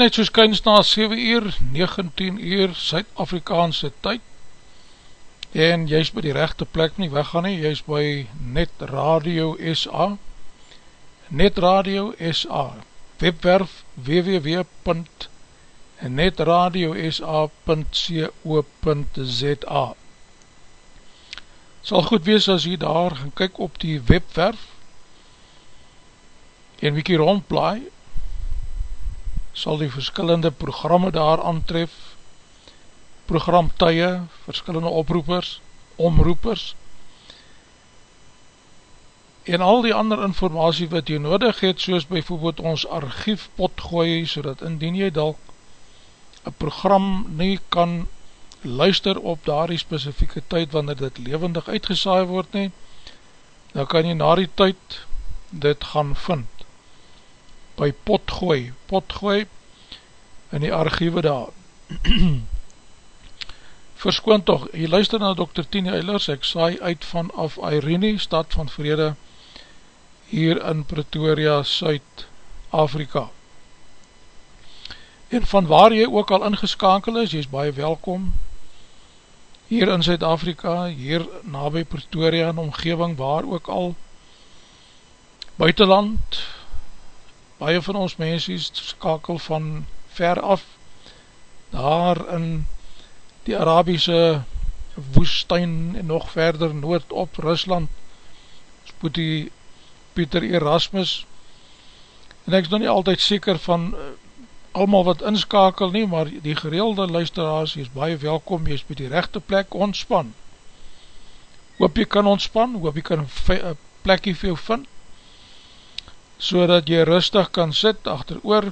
is net soos kyns na 7 uur, 19 uur, Suid-Afrikaanse tyd. En jy is by die rechte plek nie weggaan nie, jy is by Net Radio SA Net Radio SA webwerf www.netradiosa.co.za sal goed wees as jy daar gaan kyk op die webwerf en wiekie rondblaai sal die verskillende programme daar aantref, programtuie, verskillende oproepers, omroepers, en al die ander informatie wat jy nodig het, soos bijvoorbeeld ons archief potgooi, so dat indien jy dalk een program nie kan luister op daar die specifieke tyd, wanneer dit levendig uitgesaai word nie, dan kan jy na die tyd dit gaan vind by potgooi, potgooi in die archiewe daar. Verskoon toch, jy luister na Dr. Tini Eilers, ek saai uit vanaf Irene, stad van vrede, hier in Pretoria, Suid-Afrika. En van waar jy ook al ingeskakel is, jy is baie welkom, hier in Suid-Afrika, hier na by Pretoria en omgeving, waar ook al, buitenland, baie van ons mensies skakel van ver af daar in die Arabiese woestijn en nog verder noord op Rusland. Spoed die Pieter Erasmus en ek is nog nie altyd seker van uh, allemaal wat inskakel nie, maar die gereelde luisteraars is baie welkom, jy is by die rechte plek ontspan. Hoop jy kan ontspan, hoop jy kan plekkie vir jou vind, so dat jy rustig kan sit achter oor,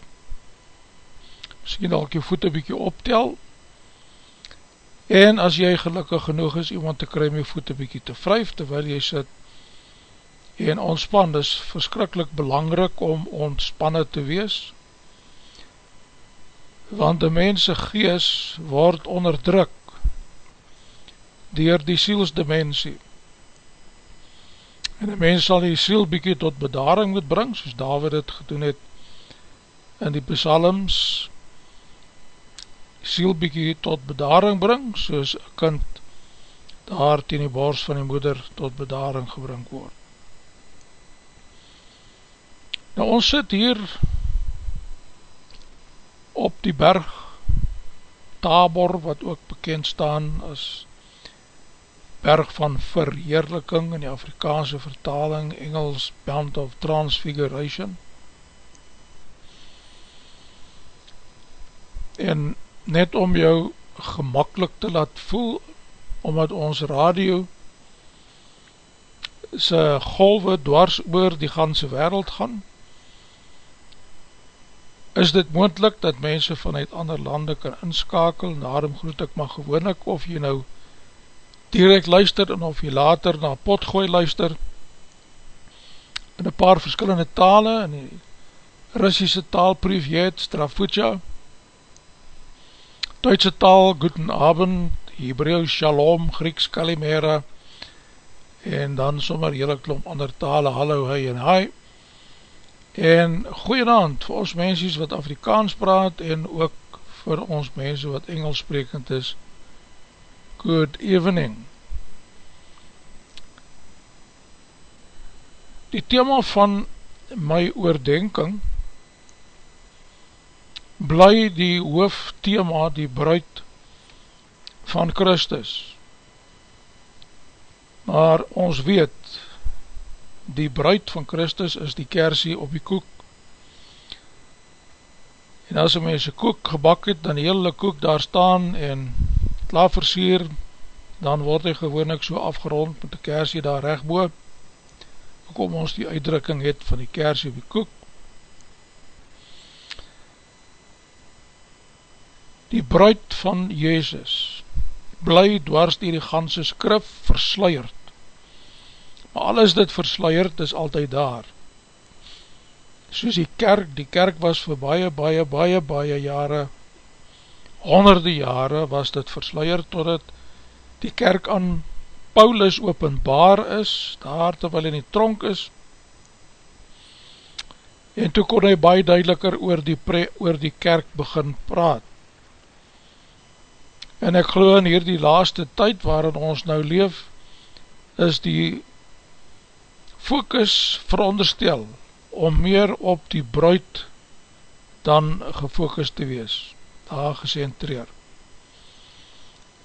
miskien al jou voet een bykie optel, en as jy gelukkig genoeg is, iemand te kry my voet een bykie te vryf, terwyl jy sit, en ontspan, dis verskrikkelijk belangrik om ontspannen te wees, want die mense gees word onderdruk, dier die sielsdimensie, en die mens sal die siel bykie tot bedaring moet bring, soos David het gedoen het in die psalms, die siel bykie tot bedaring bring, soos een kind daar teen die borst van die moeder tot bedaring gebring word. Nou ons sit hier op die berg Tabor, wat ook bekend staan as berg van verheerliking in die Afrikaanse vertaling Engels Band of Transfiguration. En net om jou gemakkelijk te laat voel omdat ons radio sy golwe dwars oor die ganse wereld gaan is dit moendlik dat mense vanuit ander lande kan inskakel en daarom groet ek maar gewoon ek of jy nou direct luister en of jy later na potgooi luister in een paar verskillende tale in die Russische taal Privet, Strafutja Duitse taal Guten Abend, Hebreu Shalom, Grieks Kalimera en dan sommer hele klomp ander tale Hallo, Hi en Hi en goeienavond vir ons mensies wat Afrikaans praat en ook vir ons mense wat Engels sprekend is Good evening. Die thema van my oordenking bly die hoofdthema, die bruid van Christus. Maar ons weet, die bruid van Christus is die kersie op die koek. En as een mens een koek gebak het, dan die hele koek daar staan en klaar versier, dan word hy gewoon ek so afgerond met die kersie daar rechtboe, kom ons die uitdrukking het van die kersie die koek. Die bruid van Jezus bly dwars die die ganse skrif versluierd, maar alles dit versluierd is altyd daar. Soos die kerk, die kerk was vir baie, baie, baie, baie jare honderde jare was dit versluier totdat die kerk aan Paulus openbaar is, daar terwyl hy in die tronk is, en toe kon hy baie duideliker oor die, pre, oor die kerk begin praat. En ek geloof in hierdie laaste tyd waarin ons nou leef, is die focus veronderstel om meer op die bruid dan gefocust te wees daar gecentreer.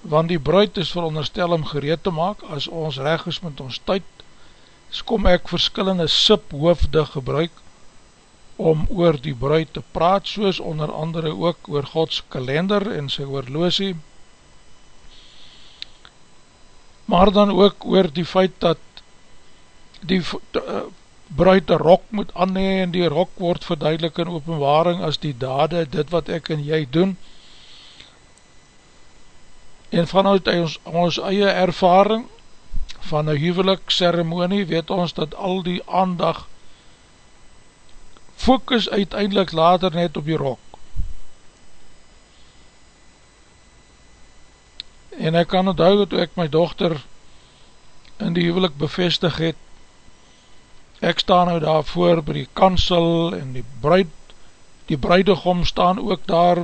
Want die bruid is veronderstel om gereed te maak, as ons reg is met ons tyd, kom ek verskillende siphoofde gebruik, om oor die bruid te praat, soos onder andere ook oor Gods kalender en sy oorloosie, maar dan ook oor die feit dat die bruid een rok moet anhee en die rok word verduidelik in openbaring as die dade, dit wat ek en jy doen. En vanuit ons, ons eie ervaring van een huwelik ceremonie weet ons dat al die aandag focus uiteindelik later net op die rok. En ek kan onthou dat ek my dochter in die huwelik bevestig het ek staan nou daar voor by die kansel en die bruid, die bruidegom staan ook daar,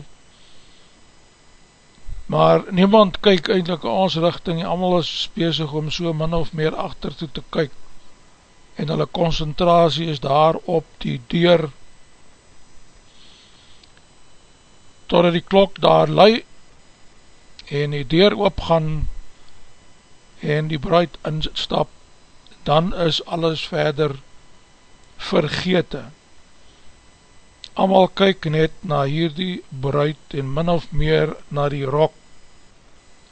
maar niemand kyk eindelijk ons richting, allemaal is bezig om so min of meer achter toe te kyk, en hulle concentratie is daar op die deur, totdat die klok daar lui, en die deur opgaan, en die bruid instap, dan is alles verder vergete. Amal kyk net na hierdie bruid en min of meer na die rok,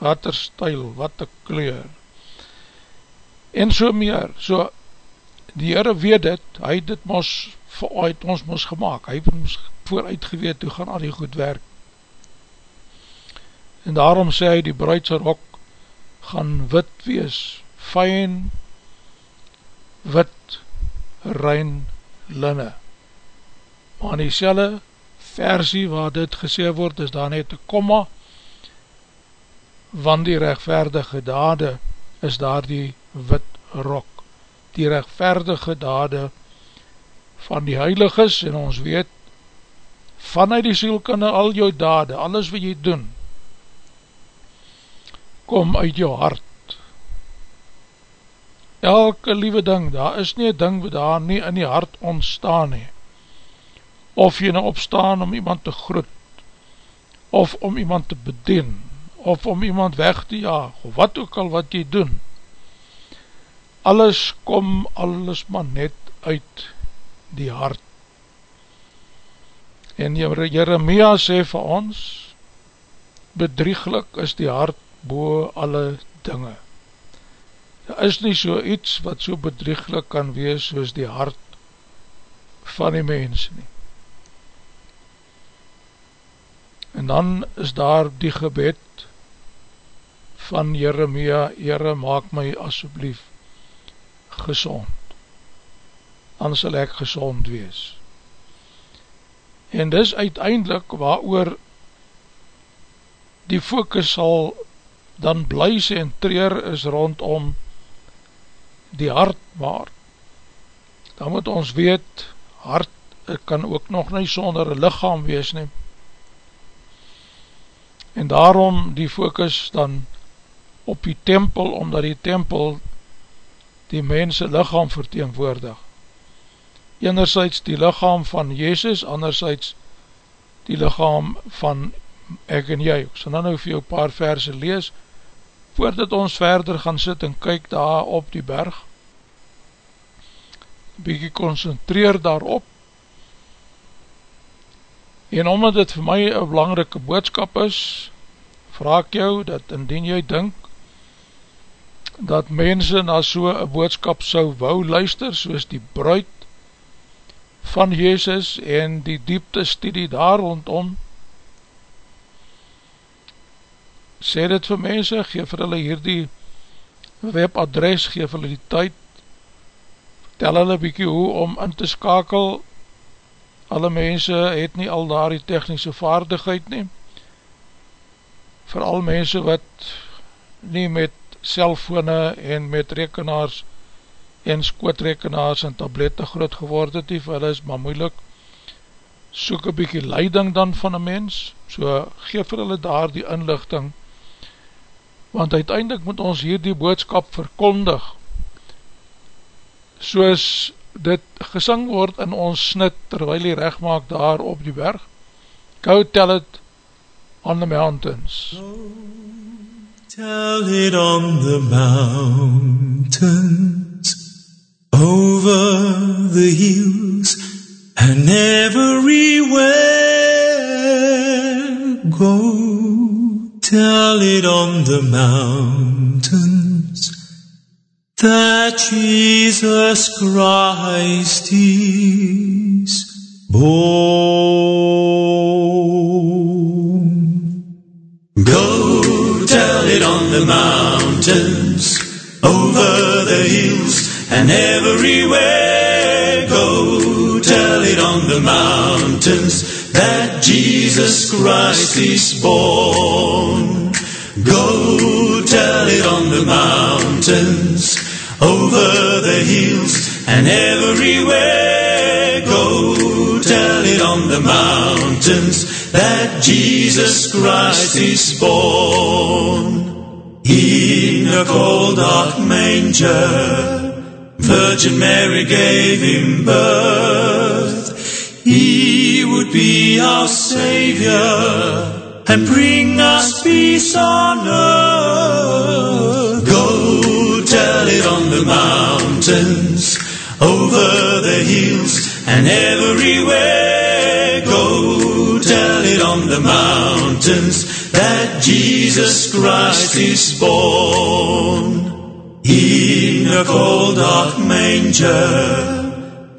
wat er stijl, wat er kleur, en so meer, so die Heere weet dit, hy het dit mos vooruit ons mos gemaakt, hy het ons vooruit geweet hoe gaan al die goed werk. En daarom sê hy die bruidse rok gaan wit wees, fijn, wit, rein, linne. Maar in die versie waar dit gesê word, is daar net een komma, van die rechtverdige dade is daar die wit rok. Die rechtverdige dade van die heiliges en ons weet vanuit die sielkunde al jou dade, alles wat jy doen kom uit jou hart. Elke liewe ding, daar is nie een ding wat daar nie in die hart ontstaan nie. Of jy nou opstaan om iemand te groet, of om iemand te bedien, of om iemand weg te jaag, of wat ook al wat jy doen. Alles kom alles maar net uit die hart. En Jeremia sê vir ons, bedrieglik is die hart boe alle dinge. Daar is nie so iets wat so bedrieglik kan wees soos die hart van die mens nie. En dan is daar die gebed van Jeremia, Jere maak my asjeblief gezond, dan sal ek gezond wees. En dis uiteindelik waar oor die focus sal dan bluis en treur is rondom die hart maar. Dan moet ons weet, hart kan ook nog nie sonder een lichaam wees neem. En daarom die focus dan op die tempel, omdat die tempel die mense lichaam verteenwoordig. Enerzijds die lichaam van Jezus, anderzijds die lichaam van ek en jy. Ek sal nou vir jou paar verse lees, voordat ons verder gaan sit en kyk daar op die berg, bykie concentreer daarop, en omdat dit vir my een belangrike boodskap is, vraag jou dat indien jy dink, dat mense na so een boodskap sou wou luister, soos die bruid van Jezus en die diepte studie daar rondom, sê dit vir mense, geef vir hulle hierdie webadres, geef hulle die tyd, tel hulle bykie hoe om in te skakel, alle mense het nie al daar die technische vaardigheid nie, vooral mense wat nie met cellfone en met rekenaars en skootrekenaars en tablette groot geword het, die vir hulle is maar moeilik, soek een bykie leiding dan van een mens, so geef vir hulle daar die inlichting, want uiteindelik moet ons hier die boodskap verkondig, soos dit gesing word in ons snit, terwijl hy recht maak daar op die berg, go tell it on the mountains. Go tell it on the mountains, over the hills, and everywhere go tell it on the mountains that Jesus Christ is born. Go tell it on the mountains, over the hills and everywhere. Go tell it on the mountains Jesus Christ is born. Go tell it on the mountains, over the hills and everywhere. Go tell it on the mountains that Jesus Christ is born. In a cold dark manger, Virgin Mary gave him birth. He be our Savior and bring us peace on earth. Go tell it on the mountains, over the hills and everywhere. Go tell it on the mountains that Jesus Christ is born. In a cold dark manger,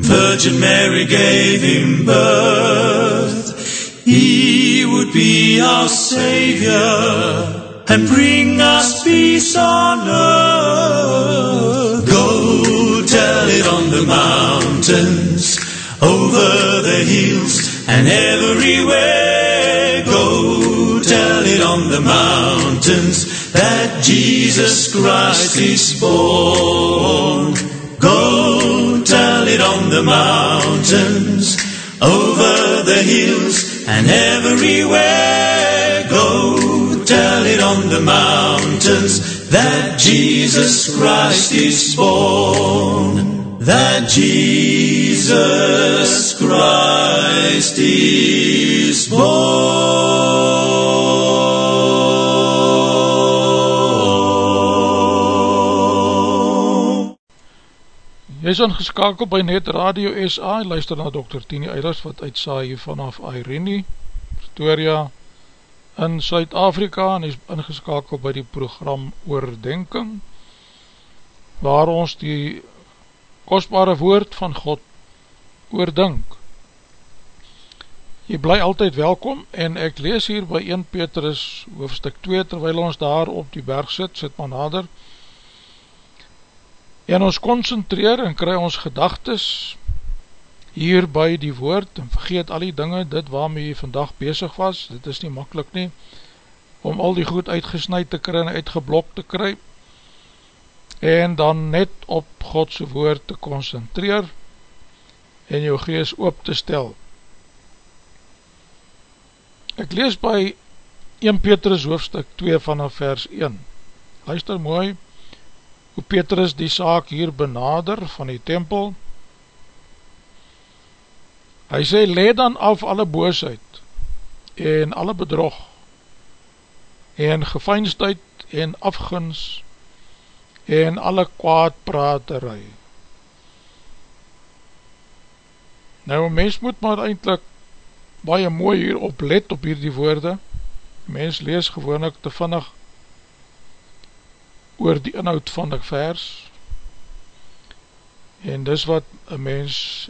Virgin Mary gave him birth. He would be our Savior and bring us peace on earth. Go tell it on the mountains, over the hills and everywhere. Go tell it on the mountains that Jesus Christ is born. Go it on the mountains, over the hills and everywhere. Go tell it on the mountains that Jesus Christ is born. That Jesus Christ is born. Jy is ingeskakeld by Net Radio SA, luister na Dr. Tini Eilers wat uitsaai vanaf Irene, Pretoria, in Suid-Afrika en is ingeskakeld by die program Oordenking, waar ons die kostbare woord van God oordink. Jy bly altyd welkom en ek lees hier by 1 Petrus hoofstuk 2 terwyl ons daar op die berg sit, sit maar nader en ons concentreer en kry ons gedagtes hier by die woord en vergeet al die dinge, dit waarmee jy vandag bezig was, dit is nie makkelijk nie om al die goed uitgesnijd te kry en uitgeblok te kry en dan net op Godse woord te concentreer en jou gees oop te stel. Ek lees by 1 Petrus hoofstuk 2 vanaf vers 1. Luister mooi hoe Petrus die saak hier benader van die tempel. Hy sê, le dan af alle boosheid en alle bedrog en gefeinstheid en afguns en alle kwaadpraterij. Nou, mens moet maar eindelijk baie mooi hier op let op hier die woorde. Mens lees gewoonlik te vinnig oor die inhoud van die vers. En dis wat een mens,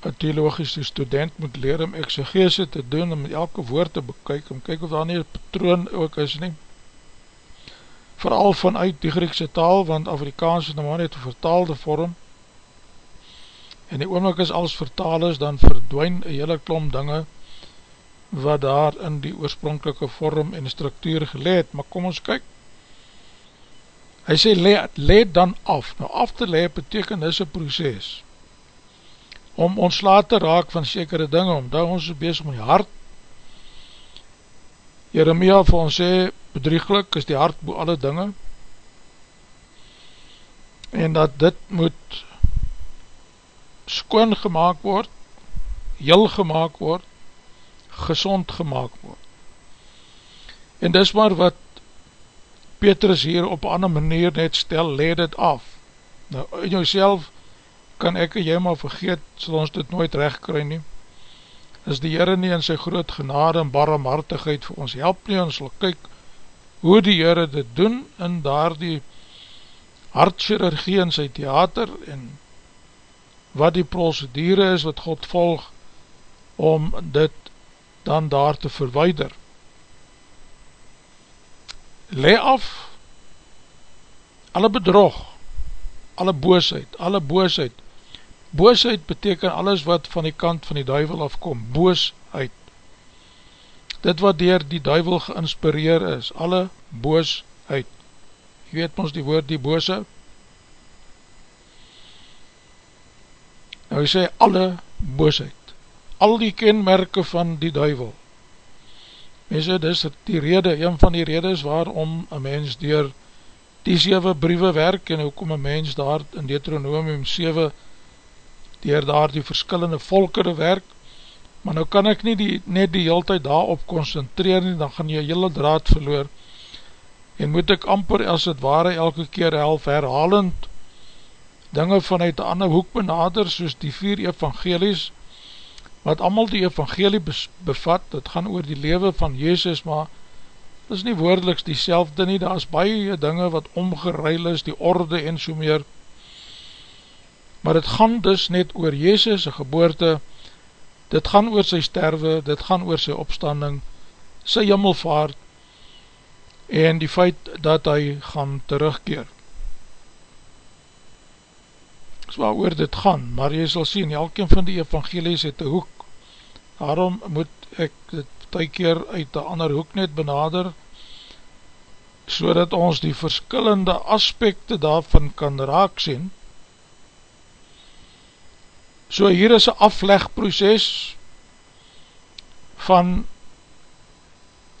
een theologische student moet leer om exegese te doen, om elke woord te bekyk, om kyk of daar nie patroon ook is nie. Vooral vanuit die Griekse taal, want Afrikaans is nou maar net een vertaalde vorm, en die oomlik is als vertaal is, dan verdwijn een hele klom dinge wat daar in die oorspronkelike vorm en structuur geleed. Maar kom ons kyk, hy sê, leed dan af. Nou af te leed beteken is een proces om ons laat te raak van sekere dinge, omdat ons is bezig met die hart. Jeremia vir ons sê, bedrieglik is die hart boe alle dinge, en dat dit moet skoon gemaakt word, heel gemaakt word, gezond gemaakt word. En dis maar wat Petrus hier op ander manier net stel, leed het af. Nou, in jouself kan ek en jy maar vergeet, sal ons dit nooit recht kry nie. As die Heere nie in sy groot genade en barmhartigheid vir ons help nie, ons sal kyk hoe die Heere dit doen in daar die hartchirurgie in sy theater en wat die procedure is wat God volg om dit dan daar te verweider. Le af alle bedrog, alle boosheid, alle boosheid. Boosheid beteken alles wat van die kant van die duivel afkom, boosheid. Dit wat dier die duivel geinspireer is, alle boosheid. Je weet ons die woord die boosheid, Nou hy sê alle boosheid, al die kenmerke van die duivel. Mense, dis die rede, een van die redes waarom een mens dier die 7 briewe werk en hoekom een mens daar in Deuteronomium 7 dier daar die verskillende volkere werk, maar nou kan ek nie die, net die heel tyd daarop concentreer nie, dan gaan jy hele draad verloor. En moet ek amper as het ware elke keer helf herhalend dinge vanuit die ander hoek benader, soos die vier evangelies, wat allemaal die evangelie bevat, het gaan oor die lewe van Jezus, maar dit is nie woordeliks die selfde nie, daar is baie dinge wat omgeruil is, die orde en so meer, maar het gaan dus net oor Jezus' geboorte, dit gaan oor sy sterwe, dit gaan oor sy opstanding, sy jimmelvaart, en die feit dat hy gaan terugkeer. Dis waar oor dit gaan, maar jy sal sien, elkeen van die evangelies het een hoek, daarom moet ek dit ty keer uit die ander hoek net benader, so dat ons die verskillende aspekte daarvan kan raak sien. So hier is een aflegproces van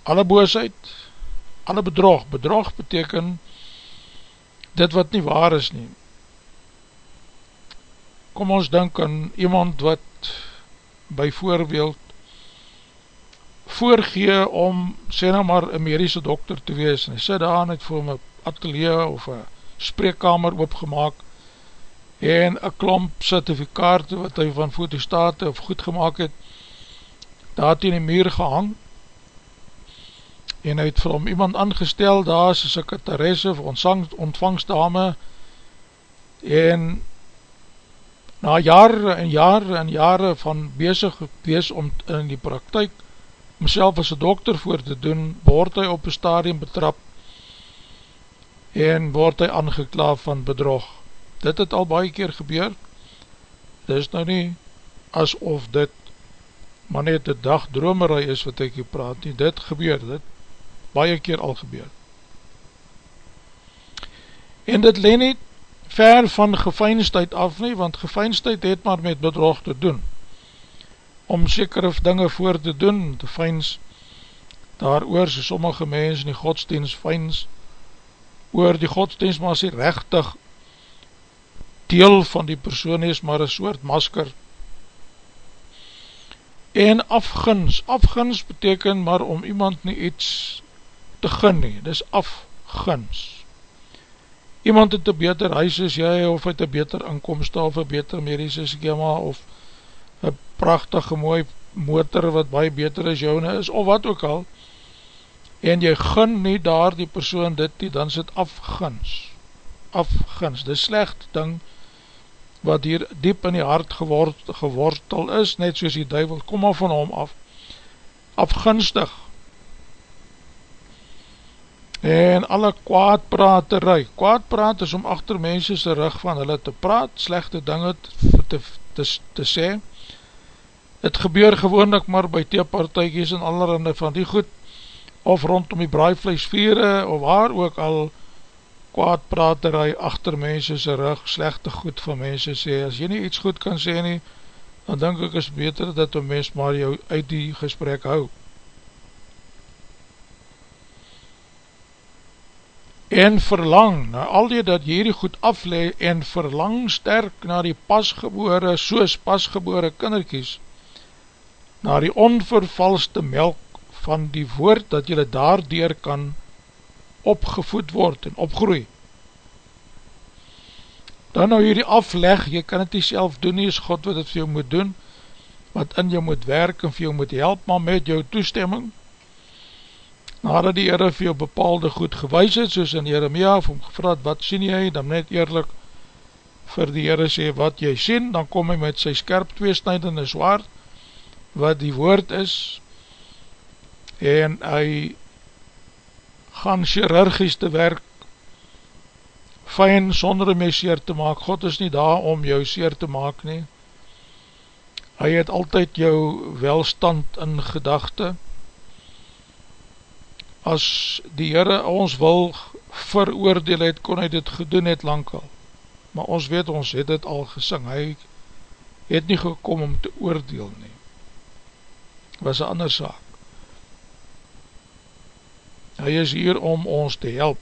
alle boosheid, alle bedrog. Bedrog beteken dit wat nie waar is nie. Kom ons denk aan iemand wat by voorbeeld voorgee om, sê nou maar, een medische dokter te wees, en hy sê daar net voor my atelier of een spreekkamer opgemaak, en een klomp certificate wat hy van fotostate of goed gemaakt het, daar het in die muur gehang, en hy het vir hom iemand aangestel, daar is een sekretaresse of ontvangstdame, en na jare en jare en jare van bezig wees om in die praktijk myself as een dokter voor te doen, word hy op een stadium betrap en word hy aangeklaaf van bedrog. Dit het al baie keer gebeur, dit is nou nie asof dit maar net een dag dromerij is wat ek hier praat nie, dit gebeur, dit baie keer al gebeur. En dit leen nie ver van gefeinstheid af nie, want gefeinstheid het maar met bedrog te doen. Om sekere dinge voor te doen, te feins daar oor, so sommige mens in die godsdienst feins oor die godsdienst, maar as die rechtig deel van die persoon is, maar een soort masker. En afgins, afgins beteken maar om iemand nie iets te gin nie, dis afgins iemand het een beter huis as jy, of het een beter inkomst, of een beter medische schema, of een prachtige mooi motor wat baie beter as joune is, of wat ook al, en jy gun nie daar die persoon dit nie, dan is het afgins, afgins, dit slecht ding, wat hier diep in die hart geword, gewortel is, net soos die duivel, kom maar van hom af, afginstig, en alle kwaadpraterij, kwaadpraat is om achter mense sy rug van hulle te praat, slechte dinge te, te, te, te sê, Het gebeur gewoonlik maar by theepartuikies en allerhande van die goed, of rondom die braaivleesvere, of waar ook al kwaadpraterij achter mense sy rug, slechte goed van mense sê, as jy nie iets goed kan sê nie, dan denk ek is beter dat een mens maar jou uit die gesprek hou. En verlang, na al die dat jy die goed afle, en verlang sterk na die pasgebore, soos pasgebore kinderkies, na die onvervalste melk van die woord, dat jylle daardoor kan opgevoed word en opgroei. Dan nou hierdie afleg, jy kan het nie self doen nie, is God wat het vir jou moet doen, wat in jou moet werk en vir jou moet help, maar met jou toestemming, nadat die Heere vir jou bepaalde goed gewys het, soos in Jeremia, of om gevraad, wat sien jy, dan net eerlijk vir die Heere sê, wat jy sien, dan kom hy met sy skerp tweesnijdende zwaard, wat die woord is en hy gaan chirurgisch te werk fijn sonder my seer te maak. God is nie daar om jou seer te maak nie. Hy het altyd jou welstand in gedachte as die Heere ons wil veroordeel het, kon hy dit gedoen het lang al maar ons weet ons het het al gesing hy het nie gekom om te oordeel nie was een ander saak. Hy is hier om ons te help.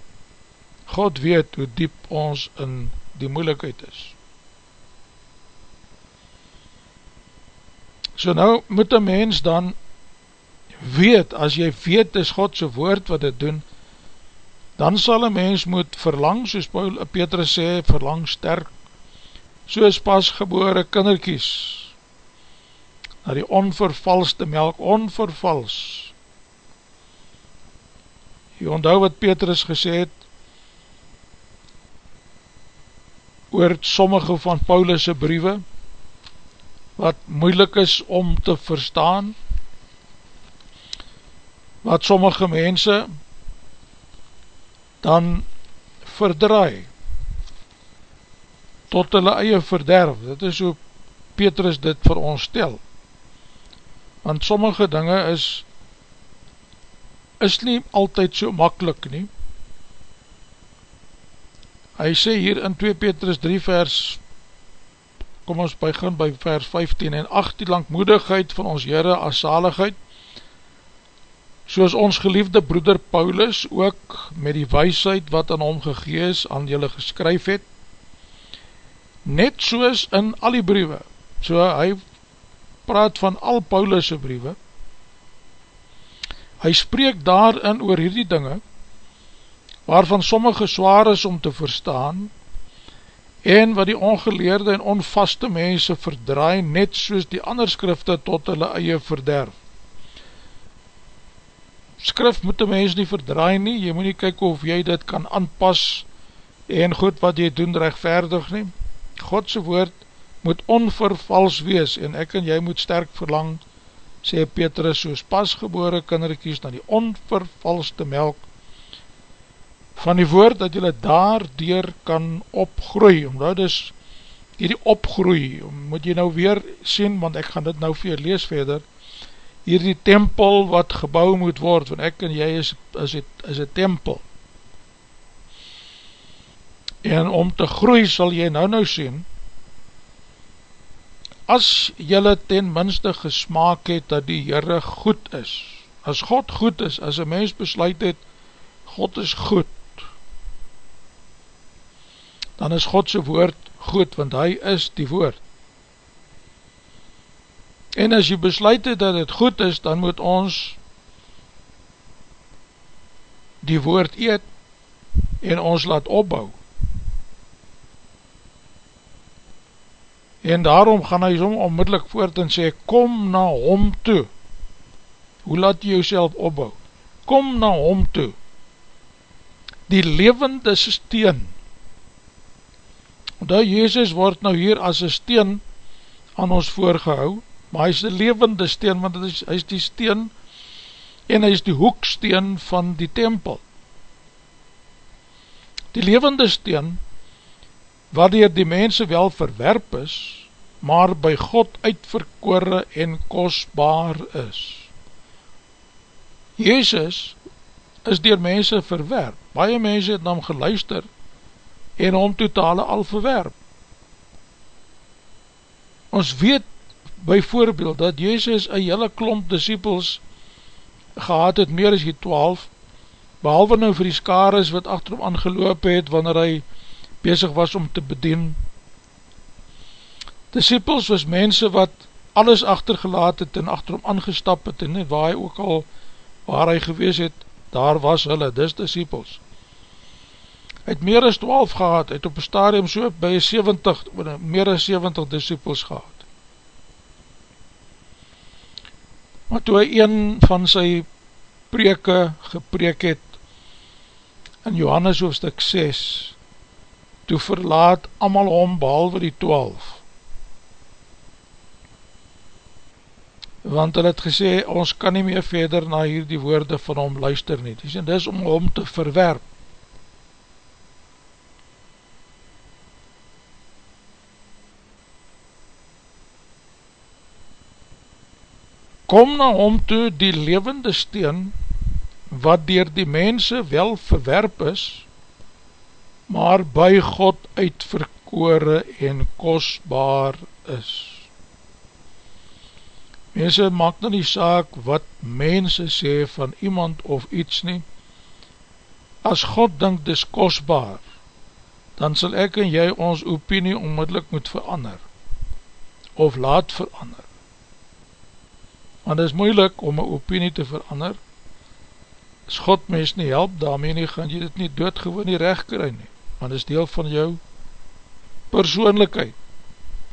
God weet hoe diep ons in die moeilikheid is. So nou moet een mens dan weet, as jy weet is Godse woord wat dit doen, dan sal een mens moet verlang, soos Paul Petrus sê, verlang sterk, soos pas gebore kinderkies, na die onvervalste melk, onvervals. Jy onthou wat Petrus gesê het, oor sommige van Paulus' briewe, wat moeilik is om te verstaan, wat sommige mense dan verdraai, tot hulle eie verderf, dit is hoe Petrus dit vir ons stel, want sommige dinge is, is nie altyd so makkelijk nie, hy sê hier in 2 Petrus 3 vers kom ons begin by vers 15 en 18 langmoedigheid van ons Heere as zaligheid soos ons geliefde broeder Paulus ook met die weisheid wat aan hom gegees aan julle geskryf het net soos in al die briewe so hy praat van al Paulus' briewe hy spreek daarin oor hierdie dinge waarvan sommige zwaar is om te verstaan en wat die ongeleerde en onvaste mense verdraai net soos die ander skrifte tot hulle eie verderf. Skrif moet die mens nie verdraai nie, jy moet nie kyk of jy dit kan aanpas en goed wat jy doen rechtverdig nie. Godse woord moet onvervals wees en ek en jy moet sterk verlang, sê Petrus, soos pasgebore kinderkies na die onvervalste melk van die woord dat jylle daardoor kan opgroei, omdat is hierdie opgroei, moet jy nou weer sien, want ek gaan dit nou vir jy lees verder, hierdie tempel wat gebouw moet word, want ek en jy is, is, is een tempel. En om te groei sal jy nou nou sien, as jylle ten minste gesmaak het dat die Heere goed is, as God goed is, as een mens besluit het, God is goed, dan is Godse woord goed, want hy is die woord. En as jy besluit het dat het goed is, dan moet ons die woord eet en ons laat opbouw. En daarom gaan hy som onmiddellik voort en sê, kom na hom toe. Hoe laat jy jouself opbouw? Kom na hom toe. Die levende steen, Omdat Jezus word nou hier as een steen aan ons voorgehou, maar hy is die levende steen, want is, hy is die steen en hy is die hoeksteen van die tempel. Die levende steen, waardoor die mense wel verwerp is, maar by God uitverkore en kostbaar is. Jezus is dier mense verwerp, baie mense het na hom geluister, en hom totale al verwerp. Ons weet by voorbeeld dat Jezus een hele klomp disciples gehad het, meer as die twaalf, behalwe nou vir die skares wat achter hom aangeloop het, wanneer hy bezig was om te bedien. Disciples was mense wat alles achtergelaat het en achter hom aangestap het, en waar hy ook al, waar hy gewees het, daar was hulle, dis disciples het meer as 12 gehad, het op een stadium so by 70, meer as 70 disciples gehad. Maar toe hy een van sy preke gepreek het in Johannes hoofdstuk 6, toe verlaat amal om behalwe die 12. Want hy het gesê, ons kan nie meer verder na hier die woorde van hom luister nie. Dis, dis om hom te verwerp. Kom na hom toe die levende steen, wat dier die mense wel verwerp is, maar by God uitverkore en kostbaar is. Mense maak nou nie saak wat mense sê van iemand of iets nie, as God dink dis kostbaar, dan sal ek en jy ons opinie onmiddellik moet verander, of laat verander want het is moeilik om een opinie te verander, as God mens nie help, daarmee nie gaan jy dit nie doodgewoon nie recht kry nie, want het is deel van jou persoonlijkheid,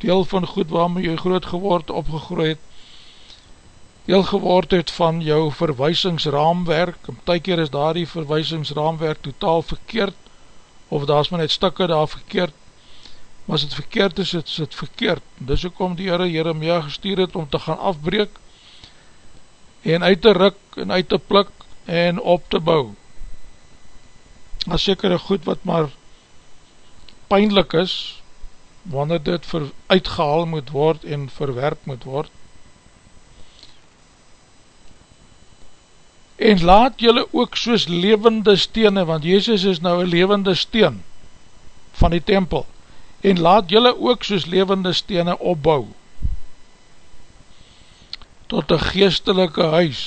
deel van goed waarmee jy groot geword, opgegroeid, deel geword het van jou verwysingsraamwerk, om ty keer is daar die verwysingsraamwerk totaal verkeerd, of daar is maar net stikke daar verkeerd, maar as het verkeerd is, is het verkeerd. Dis ook om die Heere Jeremia gestuur het om te gaan afbreek en uit te ruk en uit te plik en op te bou. As sekere goed wat maar pijnlik is, wanneer dit ver, uitgehaal moet word en verwerp moet word. En laat jylle ook soos levende stene, want Jezus is nou een levende steen van die tempel, en laat jylle ook soos levende stene opbou, tot een geestelike huis,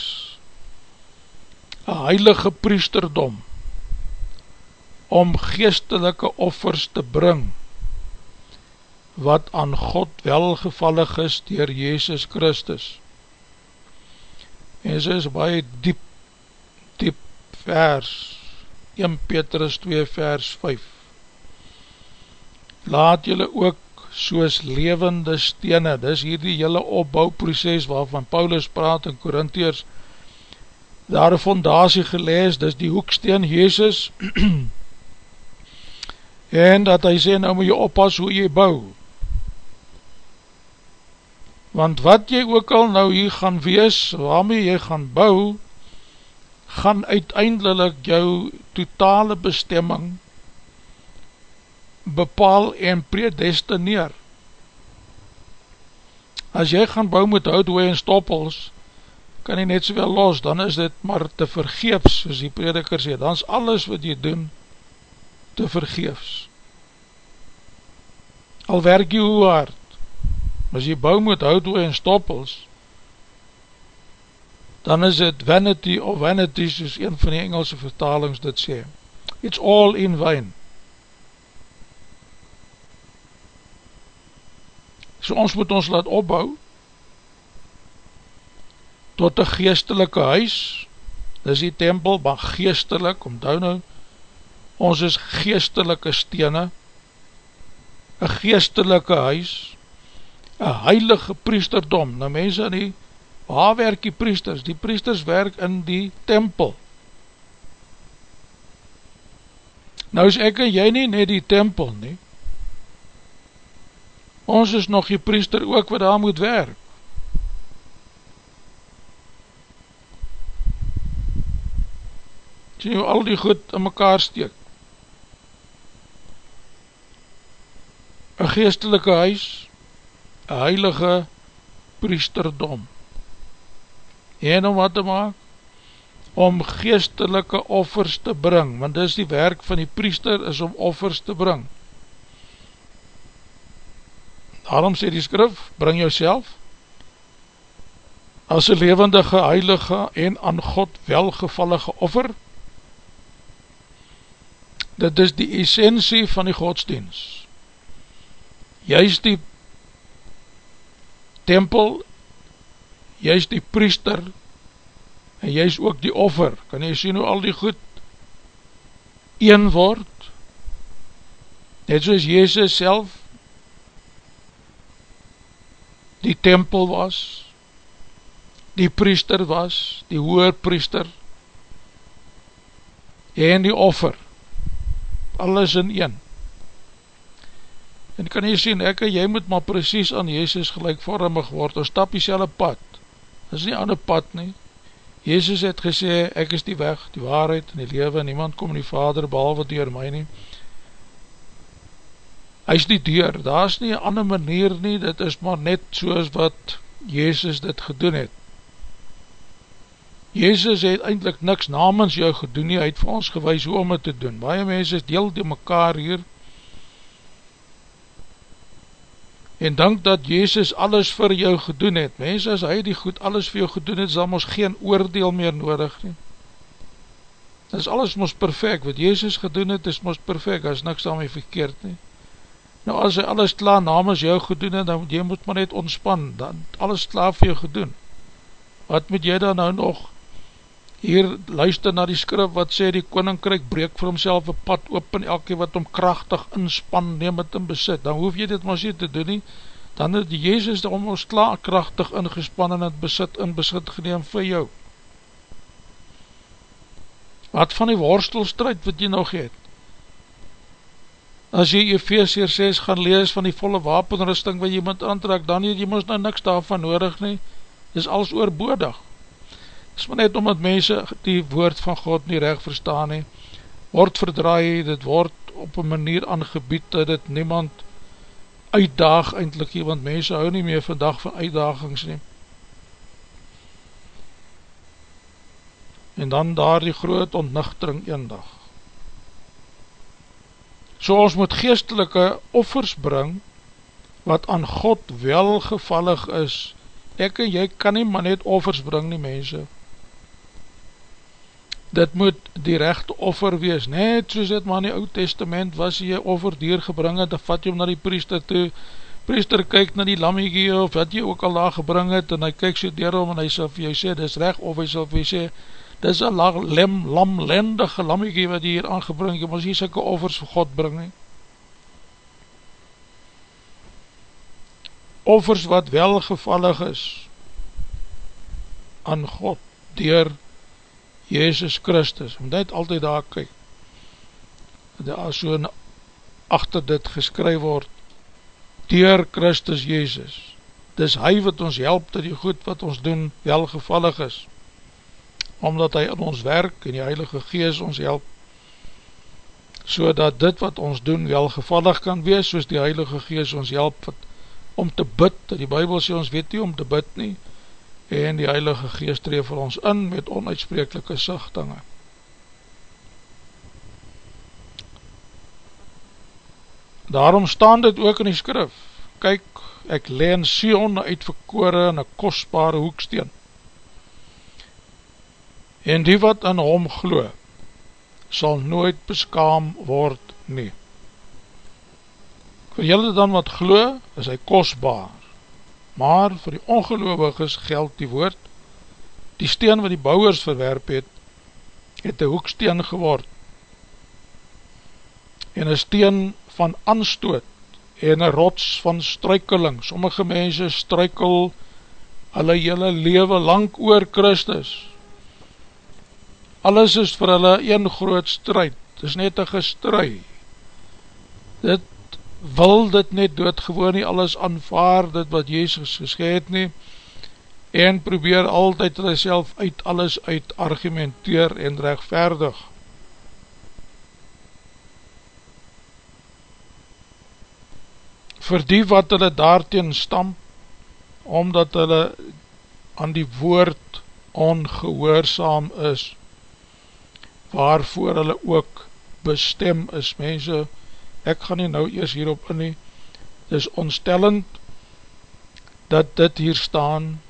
een heilige priesterdom, om geestelike offers te bring, wat aan God welgevallig is dier Jezus Christus. En sy is baie diep, diep vers, 1 Petrus 2 vers 5. Laat jylle ook soos levende stene, dis hier die jylle opbouwproces waarvan Paulus praat in Korintheers, daar een fondatie gelees, dis die hoeksteen Jezus, en dat hy sê, nou moet jy oppas hoe jy bouw, want wat jy ook al nou hier gaan wees, waarmee jy gaan bou, gaan uiteindelik jou totale bestemming bepaal en predestineer. As jy gaan bou met houtwee en stoppels, kan jy net soveel los, dan is dit maar te vergeefs, soos die prediker sê, dan is alles wat jy doen te vergeefs. Al werk jy hoe hard, as jy bou met houtwe en stoppels, dan is het vanity of vanity, soos een van die Engelse vertalings dit sê. It's all in vain. So ons moet ons laat opbou, tot een geestelike huis, dis die tempel, maar geestelik, omdou nou, ons is geestelike stene, een geestelike huis, een heilige priesterdom, nou mense in die, waar werk die priesters? Die priesters werk in die tempel. Nou is ek en jy nie net die tempel nie, ons is nog die priester ook wat daar moet werk. Sien jy al die goed in mekaar steek? Een geestelike huis, heilige priesterdom. En om wat te maak? Om geestelike offers te bring, want dis die werk van die priester is om offers te bring. Daarom sê die skrif, bring jouself as een levendige, heilige en aan God welgevallige offer. Dit is die essentie van die godsdienst. Juist die tempel, jy is die priester, en jy is ook die offer, kan jy sien hoe al die goed een word, net soos Jezus self, die tempel was, die priester was, die hoer priester, en die offer, alles in een, En kan jy sien, ek en jy moet maar precies aan Jezus gelijkvormig word, ons stap jy selle pad, dit is nie ander pad nie, Jezus het gesê, ek is die weg, die waarheid en die lewe, niemand kom in die vader behalwe door my nie, hy is die deur, daar is nie een ander manier nie, dit is maar net soos wat Jezus dit gedoen het, Jezus het eindelijk niks namens jou gedoen nie, hy het vir ons gewys hoe om het te doen, baie mense deel die mekaar hier, en dank dat Jezus alles vir jou gedoen het. Mens, as hy die goed alles vir jou gedoen het, sal ons geen oordeel meer nodig nie. Dit is alles ons perfect, wat Jezus gedoen het, is ons perfect, as niks daarmee verkeerd nie. Nou as hy alles klaar namens jou gedoen het, dan jy moet maar net ontspan, dan alles klaar vir jou gedoen. Wat moet jy dan nou nog hier luister na die skrif wat sê die koninkryk breek vir homself een pad open elke wat om krachtig inspan neem het in besit, dan hoef jy dit maar sê te doen nie, dan het Jezus om ons klaar krachtig ingespan en het besit in besit geneem vir jou. Wat van die worstelstrijd wat jy nog het? As jy Ephesier 6 gaan lees van die volle wapenrusting wat jy moet aantrek, dan jy, jy moest nou niks daarvan nodig nie, dis alles oorbodig. Dis maar net omdat mense die woord van God nie recht verstaan nie, word verdraai, dit word op een manier aangebied, dat dit niemand uitdaag eindelijk hier, want mense hou nie meer vandag van uitdagings nie. En dan daar die groot ontnuchtering een dag. So ons moet geestelike offers bring, wat aan God welgevallig is. Ek en jy kan nie maar net offers bring nie mense. Dit moet die rechte offer wees, net soos dit maar in die oud testament was, jy offer deurgebring het, dan vat jy hom na die priester toe, priester kyk na die lammiekie, of wat jy ook al daar gebring het, en hy kyk so deur om, en hy sal vir jou sê, dis recht, of hy sal vir jou sê, dis een lem, lamlendige lammiekie wat jy hier aangebring, jy moet hier syke offers vir God bring nie. Offers wat welgevallig is aan God, dier Jezus Christus, moet net altyd daar kyk, daar so achter dit geskryf word, dier Christus Jezus, dis hy wat ons help, dat die goed wat ons doen welgevallig is, omdat hy in ons werk en die Heilige Gees ons help, so dat dit wat ons doen welgevallig kan wees, soos die Heilige Gees ons help wat, om te bid, die Bijbel sê ons weet nie om te bid nie, en die Heilige Gees tree vir ons in met onuitsprekelike sichtinge. Daarom staan dit ook in die skrif, kyk, ek leen Sion uitverkore in een kostbare hoeksteen, en die wat in hom glo, sal nooit beskaam word nie. Vir julle dan wat glo, is hy kostbaar, maar vir die ongeloviges geld die woord, die steen wat die bouwers verwerp het, het een hoeksteen geword, en een steen van anstoot, en een rots van struikeling, sommige mense struikel hulle hele leven lang oor Christus, alles is vir hulle een groot strijd, het is net een gestrui, dit wil dit net doodgewoon nie, alles aanvaard dit wat Jezus gescheed nie, en probeer altyd hulle self uit alles uit argumenteer en rechtverdig. Voor die wat hulle daarteen stamp, omdat hulle aan die woord ongehoorzaam is, waarvoor hulle ook bestem is, mense, ek gaan nie nou eers hierop in nie, dis onstellend, dat dit hier staan,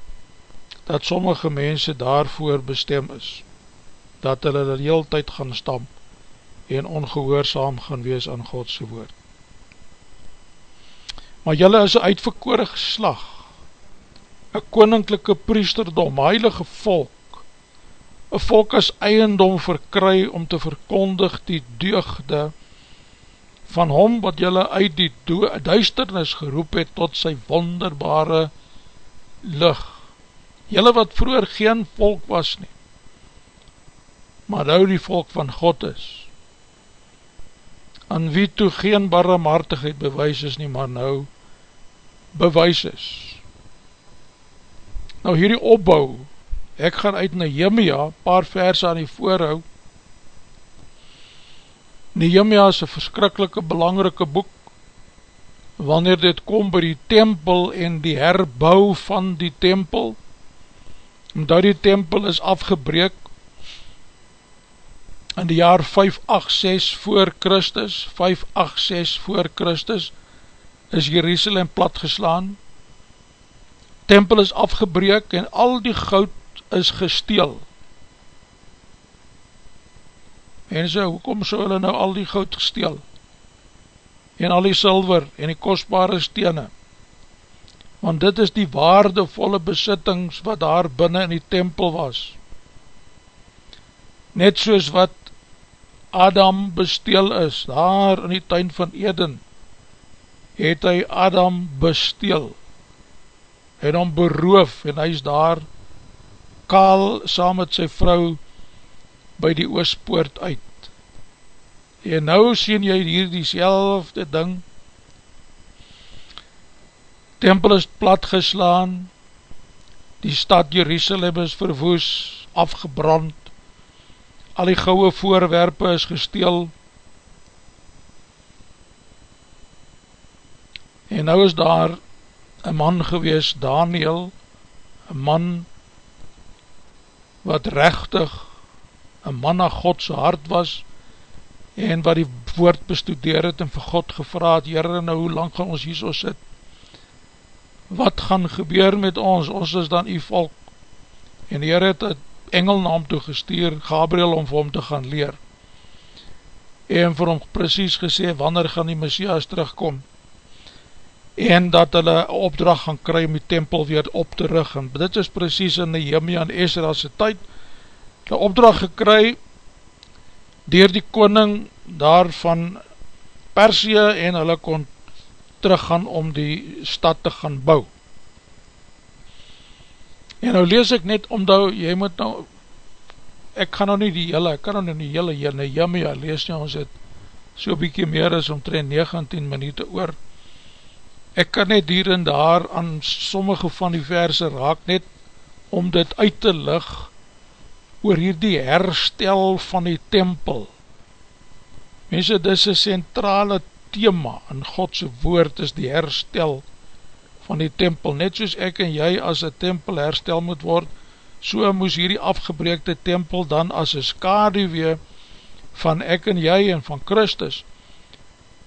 dat sommige mense daarvoor bestem is, dat hulle die heel tyd gaan stam, en ongehoorzaam gaan wees aan Godse woord. Maar jylle is een uitverkore geslag, een koninklijke priesterdom, heilige volk, een volk as eiendom verkry om te verkondig die deugde van hom wat jylle uit die duisternis geroep het tot sy wonderbare lig. Jylle wat vroeger geen volk was nie, maar nou die volk van God is, aan wie toe geen barremhartigheid bewys is nie, maar nou bewys is. Nou hierdie opbouw Ek gaan uit Nehemia, paar verse aan die voorhou. Nehemia is een verskrikkelike belangrike boek, wanneer dit kom by die tempel en die herbou van die tempel, omdat die tempel is afgebreek, in die jaar 586 voor Christus, 586 voor Christus, is Jerusalem platgeslaan, tempel is afgebreek en al die goud is gesteel. En so, hoekom so hulle nou al die goud gesteel? En al die silver en die kostbare stene? Want dit is die waardevolle besittings wat daar binnen in die tempel was. Net soos wat Adam besteel is, daar in die tuin van Eden, het hy Adam besteel en hom beroof en hy is daar kaal saam met sy vrou by die oospoort uit. En nou sien jy hier die selfde ding, tempel is platgeslaan, die stad Jerusalem is verwoes, afgebrand, al die gouwe voorwerpe is gesteel, en nou is daar een man gewees, Daniel, een man wat rechtig, een man na Godse hart was, en wat die woord bestudeer het en vir God gevraad, Heere, nou hoe lang gaan ons hier so sit? Wat gaan gebeur met ons? Ons is dan die volk. En Heere het een engel na hom toe gestuur, Gabriel, om vir hom te gaan leer. En vir hom precies gesê, wanneer gaan die Messias terugkom? En dat hulle opdracht gaan kry om die tempel weer op te rug. En dit is precies in Nehemia en Esra's tyd, die opdracht gekry, dier die koning daar van Persie en hulle kon teruggaan om die stad te gaan bou. En nou lees ek net omdat jy moet nou, ek kan nou nie die hele, ek kan nou nie die hele Nehemia lees nie, ons het so bykie meer as omtrent 19 minuut oor. Ek kan net hier en daar aan sommige van die verse raak net om dit uit te licht oor hierdie herstel van die tempel. Mense, dit is een centrale thema in Godse woord, is die herstel van die tempel. Net soos ek en jy as een tempel herstel moet word, so moes hierdie afgebreekte tempel dan as een skaduwee van ek en jy en van Christus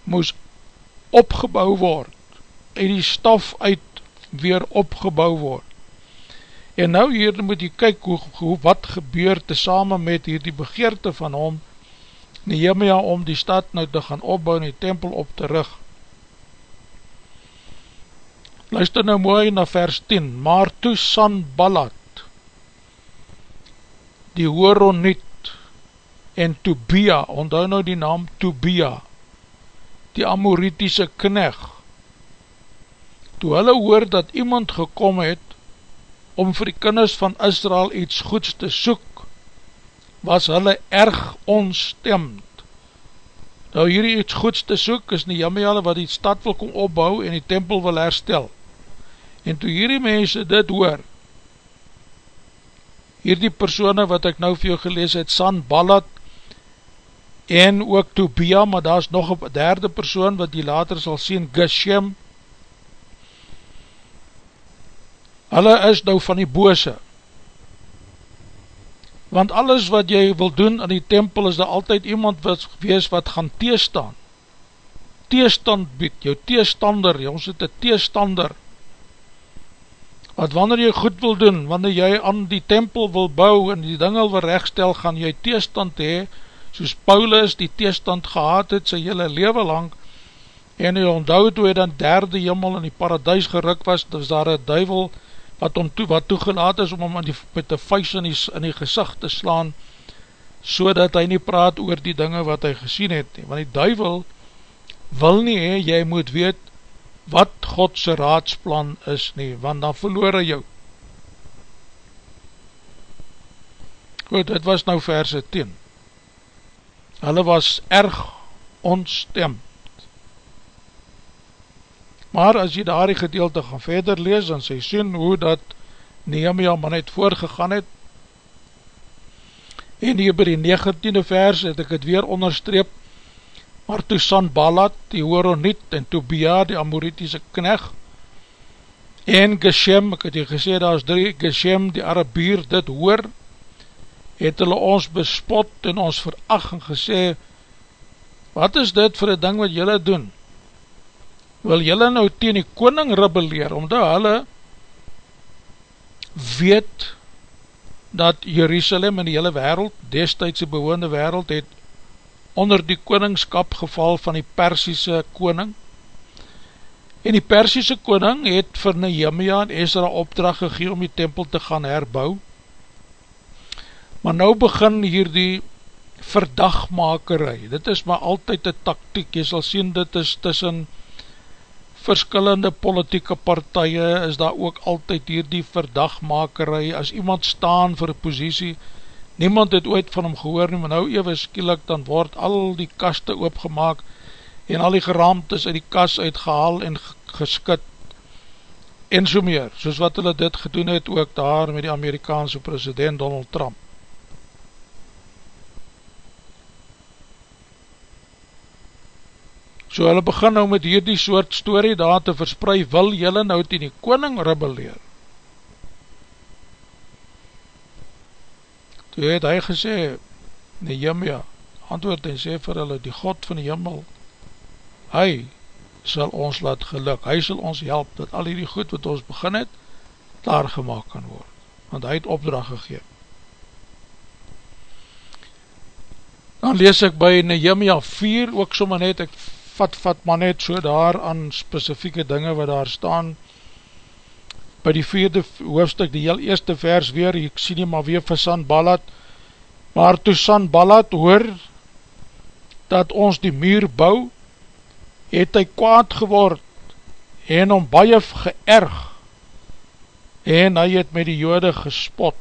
moes opgebouw word en die staf uit weer opgebouw word. En nou hier moet jy kyk hoe, hoe wat gebeur te samen met hier die begeerte van hom, Nehemia om die stad nou te gaan opbouw en die tempel op te rug. Luister nou mooi na vers 10, maar toe Sanballat, die Horoniet en Tobia, onthou nou die naam Tobia, die Amoritiese kneg, toe hulle hoor dat iemand gekom het om vir die kinders van Israel iets goeds te soek, was hulle erg onstemd. Nou hierdie iets goeds te soek is nie jammer hulle wat die stad wil kom opbou en die tempel wil herstel. En toe hierdie mense dit hoor, hierdie persone wat ek nou vir jou gelees het, San Ballat en ook Tobia, maar daar is nog een derde persoon wat die later sal sien, Geshem, hulle is nou van die bose, want alles wat jy wil doen in die tempel is daar altyd iemand wat wees wat gaan teestaan, teestand bied, jou teestander, ons het een teestander, wat wanneer jy goed wil doen, wanneer jy aan die tempel wil bou en die dinge wil rechtstel, gaan jy teestand hee, soos Paulus die teestand gehad het, sy hele leven lang, en hy onthoud hoe hy dan derde jimmel in die paradijs geruk was, dus daar een duivel, wat om toe, wat toegelaat is om hom die, met die vuist in die, in die gezicht te slaan, so dat hy nie praat oor die dinge wat hy gesien het, want die duivel wil nie, he, jy moet weet wat Godse raadsplan is nie, want dan verloor hy jou. Goed, dit was nou verse 10. Hulle was erg ontstemd. Maar as jy daar die gedeelte gaan verder lees, dan sê sien hoe dat Nehemia man het voorgegaan het. En hier by die 19e vers het ek het weer onderstreep, maar toe Sanballat, die Horoniet, en Tobia, die Amoritiese kneg, en Geshem, ek het hier gesê, daar is drie, Geshem, die Arabier, dit hoor, het hulle ons bespot en ons veracht en gesê, wat is dit vir die ding wat julle doen? Wil jylle nou teen die koning rebeleer, omdat hulle weet dat Jerusalem in die hele wereld, destijdse bewoonde wereld, het onder die koningskap geval van die Persiese koning, en die Persiese koning het vir Nehemia en Ezra opdracht gegeen om die tempel te gaan herbou, maar nou begin hier die verdagmakerij, dit is maar altyd een taktiek, jy sal sien dit is tussen verskillende politieke partije is daar ook altyd hier die verdagmakerij, as iemand staan vir posiesie, niemand het ooit van hom gehoor nie, maar nou even skielik, dan word al die kaste oopgemaak, en al die geraamtes uit die kas uitgehaal en geskit, en so meer, soos wat hulle dit gedoen het ook daar met die Amerikaanse president Donald Trump. So hulle begin nou met hierdie soort story daar te versprei, wil jylle nou die koning rebelleer? Toe het hy gesê, Nehemia, antwoord en sê vir hulle, die God van die Himmel, hy sal ons laat geluk, hy sal ons help, dat al die goed wat ons begin het, daar gemaakt kan word, want hy het opdracht gegeven. Dan lees ek by Nehemia 4, ook sommer net, ek vat, vat maar net so daar aan specifieke dinge wat daar staan, by die vierde hoofdstuk, die heel eerste vers weer, ek sien nie maar weer vir Sanballat, maar toe Sanballat hoor, dat ons die muur bou, het hy kwaad geword, en om baie geërg, en hy het met die jode gespot.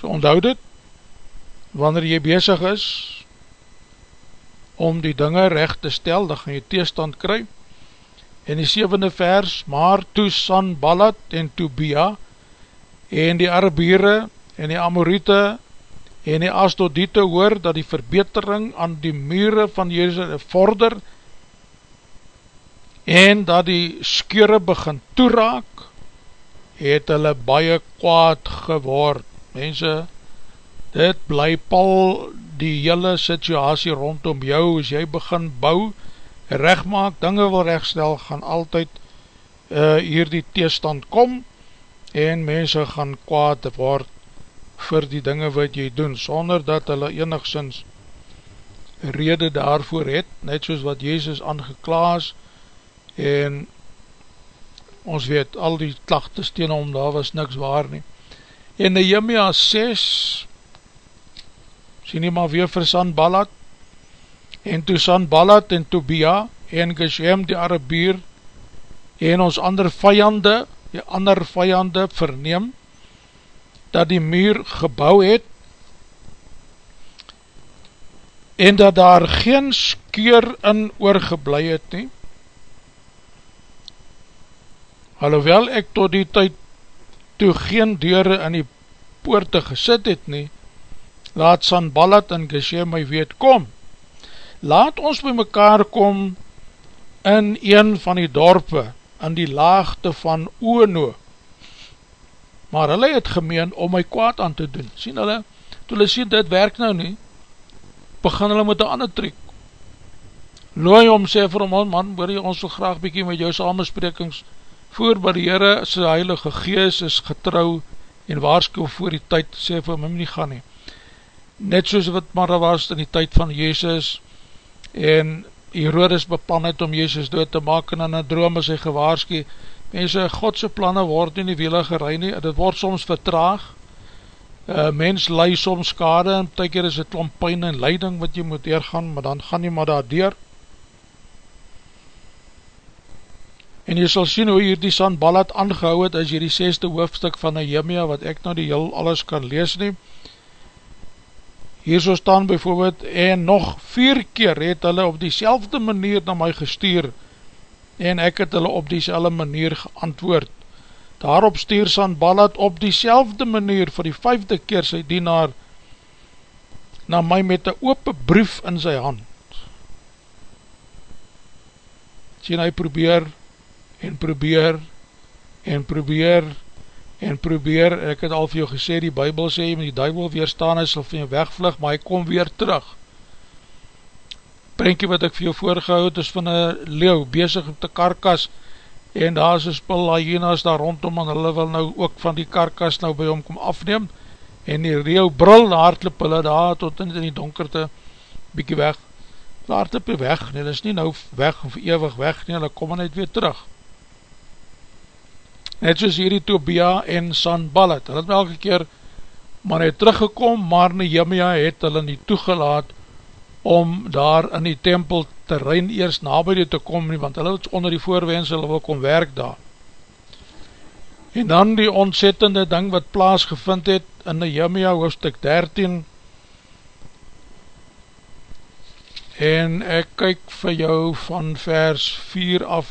So onthoud het, wanneer jy bezig is, om die dinge recht te stel, dan gaan jy teestand kry. En die sevende vers, maar toe Sanballat en Tobia, en die Arabiere, en die Amorite, en die Astodite hoor, dat die verbetering aan die mure van Jezus vorder, en dat die skere begin toeraak, het hulle baie kwaad geword. Mense, dit bly pal die hele situasie rondom jou, as jy begin bou, recht maak, dinge wil rechtstel, gaan altyd uh, hier die teestand kom, en mense gaan kwaad word vir die dinge wat jy doen, sonder dat hulle enigszins rede daarvoor het, net soos wat Jezus aangeklaas, en ons weet, al die klachtes teen hom, daar was niks waar nie. En Nehemia 6, sien nie maar weer vir Sanballat, en toe Sanballat en Tobia, en Geshem die Arabier, en ons ander vijande, die ander vijande verneem, dat die muur gebouw het, en dat daar geen skeur in oorgeblij het nie, alhoewel ek tot die tyd toe geen deure in die poorte gesit het nie, laat Sanballat en Geshem my weet kom, laat ons by mekaar kom in een van die dorpe, in die laagte van Oono, maar hulle het gemeen om my kwaad aan te doen, sien hulle, toe hulle sien dit werk nou nie, begin hulle met een ander trek, looi om sê vir hom, man, hoor jy ons so graag bykie met jou samensprekings, voor by die Heere, sy heilige gees is getrouw, en waarsko voor die tyd, sê vir hom, nie gaan nie, net soos wat maar was in die tyd van Jezus en Herodes bepan het om Jezus dood te maak en in een droom is hy gewaarski mense, Godse plannen word nie die wiele gerei nie, dit word soms vertraag. Uh, mens lei soms skade en ty keer is het klomp pijn en leiding wat jy moet eergaan, maar dan gaan jy maar daar deur. En jy sal sien hoe hier die Sanballat aangehou het as jy die seste hoofdstuk van Nehemia, wat ek nou die heel alles kan lees neem hier so staan bijvoorbeeld, en nog vier keer het hulle op die manier na my gestuur, en ek het hulle op die manier geantwoord. Daarop stuur Sanballat op die manier vir die vijfde keer sy dienaar na my met een open brief in sy hand. Sien, hy probeer en probeer en probeer en probeer, ek het al vir jou gesê, die bybel sê, met die duivel weerstaan, hy sal van jou wegvlug, maar hy kom weer terug. Prenkie wat ek vir jou voorgehoud, is van een leeuw, bezig op die karkas, en daar is een spul hyenas daar rondom, en hulle wil nou ook van die karkas nou by hom kom afneem, en die leeuw brul, daar hartlip hulle daar, tot in die donkerte, bykie weg, hartlip hy weg, nie, hulle is nie nou weg, of eeuwig weg, nie, hulle kom net weer terug net soos hierdie Tobia en Sanballat, hulle het elke keer maar net teruggekom, maar Nehemia het hulle nie toegelaat om daar in die tempel terrein eers nabij te kom nie, want hulle het onder die voorwens, hulle wil kom werk daar. En dan die ontzettende ding wat plaas gevind het in Nehemia hoofdstuk 13 en ek kyk vir jou van vers 4 af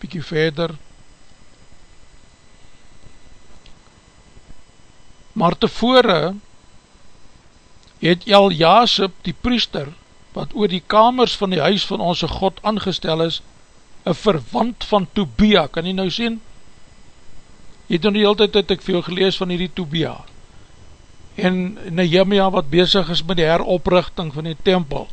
bykie verder maar tevore het El Jasip die priester wat oor die kamers van die huis van onze God aangestel is een verwant van Tobia, kan jy nou sien? Het nou die hele tijd het ek veel gelees van die Tobia. En Nehemia wat bezig is met die heroprichting van die tempel.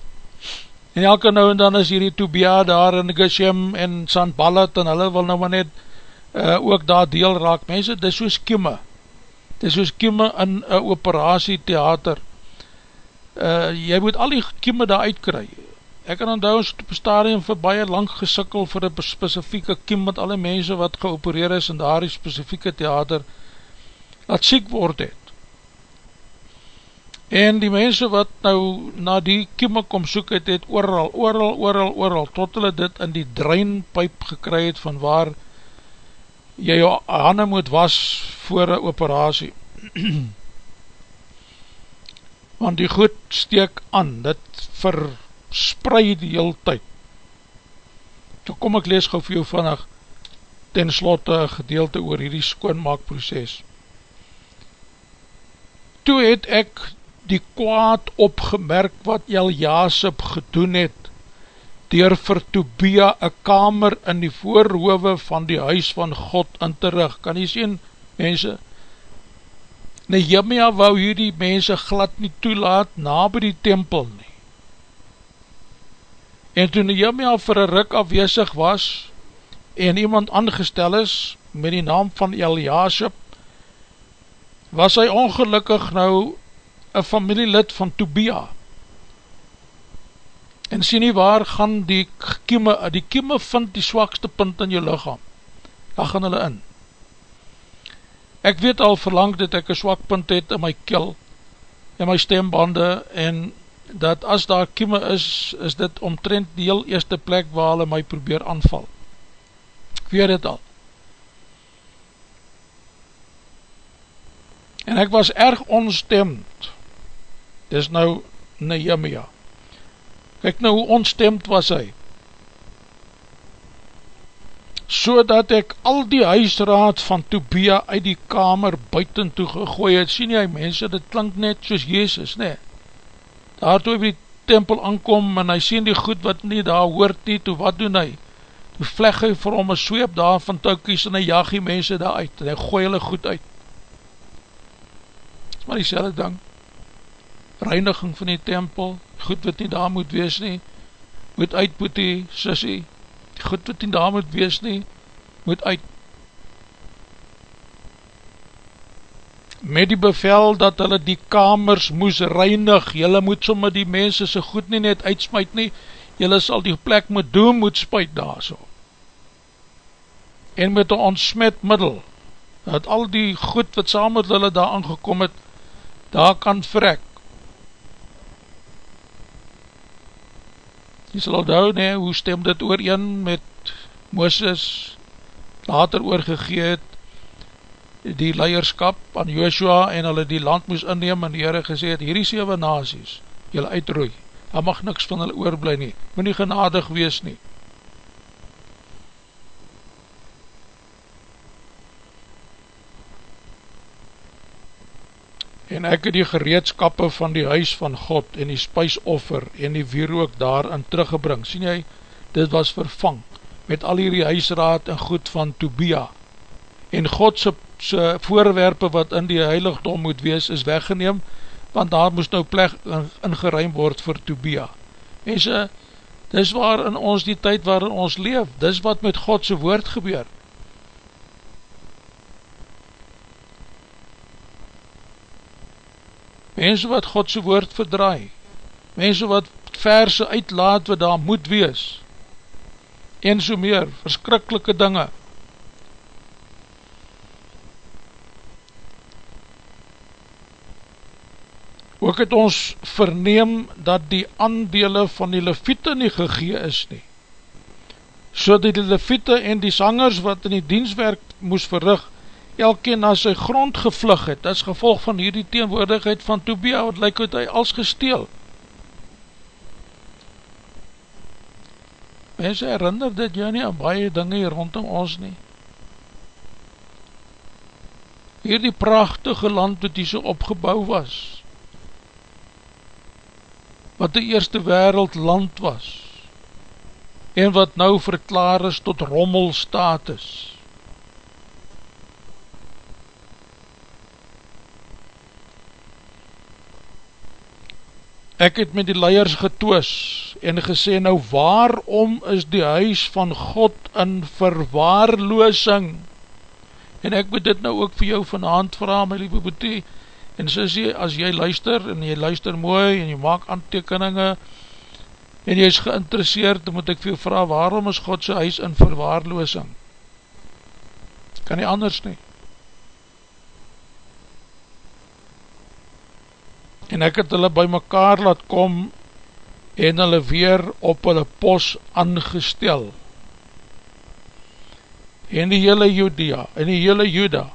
En elke nou en dan is hierdie Tobia daar in Geshem en Sanballat en hulle wil nou maar net uh, ook daar deel raak. Mense, dit is soos kieme dit is soos kieme in een operatie theater. Uh, jy moet al die kieme daar uitkry. Ek kan onthou ons op stadium vir baie lang gesikkel vir een specifieke kiem met alle mense wat geopereer is in daar die specifieke theater dat siek word het. En die mense wat nou na die kieme kom soek het, het ooral, ooral, ooral, ooral tot hulle dit in die dreinpijp gekry het van waar jy jou handen moet was voor een operatie want die goed steek aan, dit ver sprei die heel tyd. So kom ek lees gauw vir jou vannig ten slotte gedeelte oor hierdie skoonmaakproces. Toe het ek die kwaad opgemerk wat Eljasip gedoen het, dier vir Tobia een kamer in die voorhove van die huis van God in te rig. Kan jy sien, mense, Nehemia wou hierdie mense glad nie toelaat na by die tempel nie. En toen Nehemia vir een ruk afwezig was en iemand aangestel is met die naam van Eliasip, was hy ongelukkig nou een familielid van Tobia. En sien nie waar gaan die kieme, die kieme vind die swakste punt in jou lichaam. Daar gaan hulle in. Ek weet al verlang dat ek een swak punt het in my kil, in my stembande en dat as daar kieme is, is dit omtrent die heel eerste plek waar hulle my probeer aanval. Ek weet dit al. En ek was erg onstemd. Dis nou Nehemia. Kijk nou hoe onstemd was hy. So dat ek al die huisraad van Tobia uit die kamer buiten toe gegooi het. Sien jy mense, dit klink net soos Jezus, nee daar toe by die tempel aankom en hy sien die goed wat nie daar hoort nie, toe wat doen hy? Toe vleg hy vir hom een sweep daar van toukies en hy jag die mense daar uit en hy gooi hulle goed uit. Dit is maar die selwe ding. Reiniging van die tempel, goed wat nie daar moet wees nie, moet uit boetie, sissie, goed wat nie daar moet wees nie, moet uit. met die bevel dat hulle die kamers moes reinig, julle moet somme die mense so goed nie net uitsmuit nie, julle sal die plek met doom moet spuit daar so. En met een ontsmet middel, dat al die goed wat saam met hulle daar aangekom het, daar kan vrek. Jy sal al dou, nee, hoe stem dit oor een met Mooses later oorgegeet, die leierskap aan Joshua en hulle die land moes inneem en die Heere gesê het, hierdie 7 nazies, julle uitroei, daar mag niks van hulle oorblij nie, moet nie genadig wees nie. En ek het die gereedskappe van die huis van God en die spuisoffer en die wierook daarin teruggebring, sien jy, dit was vervang met al hierdie huisraad en goed van Tobia en Godse so voorwerpe wat in die heiligdom moet wees is weggeneem, want daar moest nou plek ingeruim word vir Tobia. Mense, dis waar in ons die tyd waarin ons leef, dis wat met Godse woord gebeur. Mense wat Godse woord verdraai, mense wat verse uitlaat wat daar moet wees, en so meer, verskrikkelike dinge, Ook het ons verneem dat die aandele van die leviete nie gegee is nie. So dat die leviete en die sangers wat in die dienstwerk moes verrig, elkeen na sy grond gevlug het, as gevolg van hierdie teenwoordigheid van Tobia, wat lyk wat hy als gesteel. Mense herinner dit jou nie aan baie dinge hier rondom ons nie. Hierdie prachtige land wat hier so opgebouw was, wat die eerste wereld land was, en wat nou verklaar is tot rommelstatus, ek het met die leiers getoos en gesê, nou waarom is die huis van God in verwaarloosing? En ek moet dit nou ook vir jou vanavond vraag, my lieve boete, en jy, as jy luister, en jy luister mooi, en jy maak aantekeninge, en jy is geïnteresseerd, dan moet ek vir jou vraag, waarom is God sy huis in verwaarloosing? Kan nie anders nie. En ek het hulle by mekaar laat kom en hulle weer op hulle pos aangestel. En die hele Judea en die hele Juda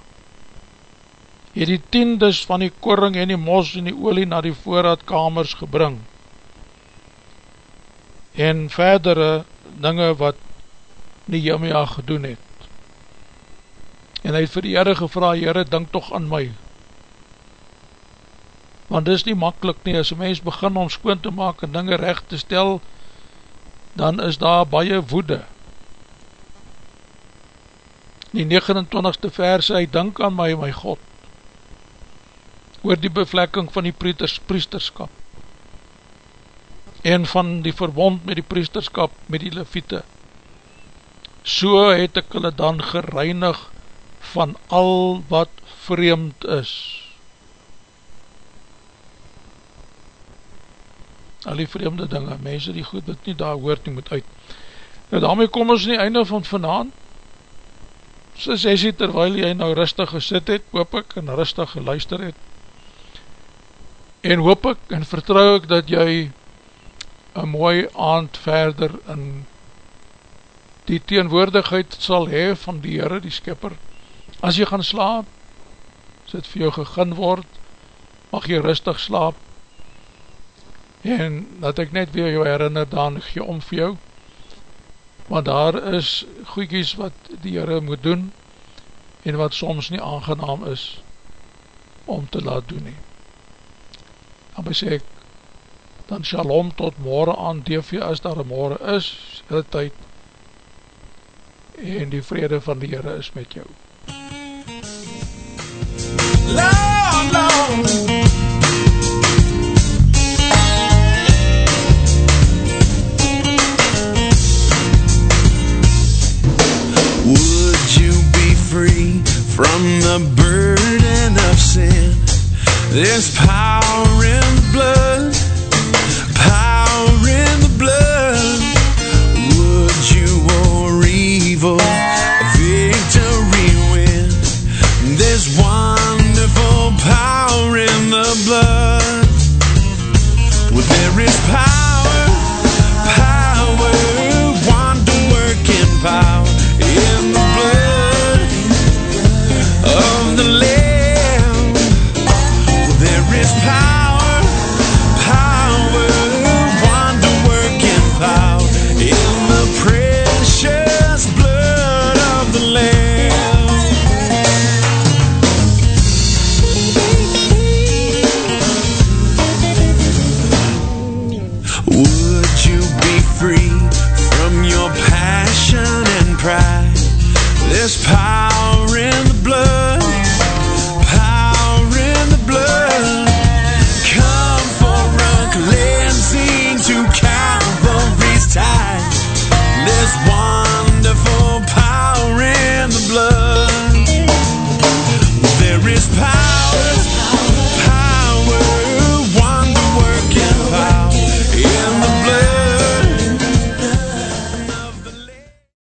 het die tiendes van die koring en die mos en die olie na die voorraadkamers gebring. En verdere dinge wat Nehemia gedoen het. En hy het vir die Heere gevra, Heere, denk toch aan my want dis nie makkelijk nie, as een mens begin om skoon te maak en dinge recht te stel, dan is daar baie woede. Die 29ste vers, hy dink aan my, my God, oor die bevlekking van die priesters, priesterskap, en van die verbond met die priesterskap, met die leviete. So het ek hulle dan gereinig van al wat vreemd is, al die vreemde dinge, mense die goed wat nie daar hoort nie moet uit. Nou daarmee kom ons nie einde van vanaan, so sê sy terwijl jy nou rustig gesit het, hoop ek, en rustig geluister het, en hoop ek en vertrouw ek dat jy een mooi aand verder in die teenwoordigheid sal hee van die Heere, die skipper, as jy gaan slaap, as het vir jou gegin word, mag jy rustig slaap, en dat ek net weer jou herinner, dan gee om vir jou, want daar is goeikies wat die Heere moet doen, en wat soms nie aangenaam is, om te laat doen nie. Dan sê ek, dan shalom tot morgen aan DV, as daar morgen is, hele tyd, en die vrede van die Heere is met jou. Lord, Lord. From the burden of sin. There's power in blood,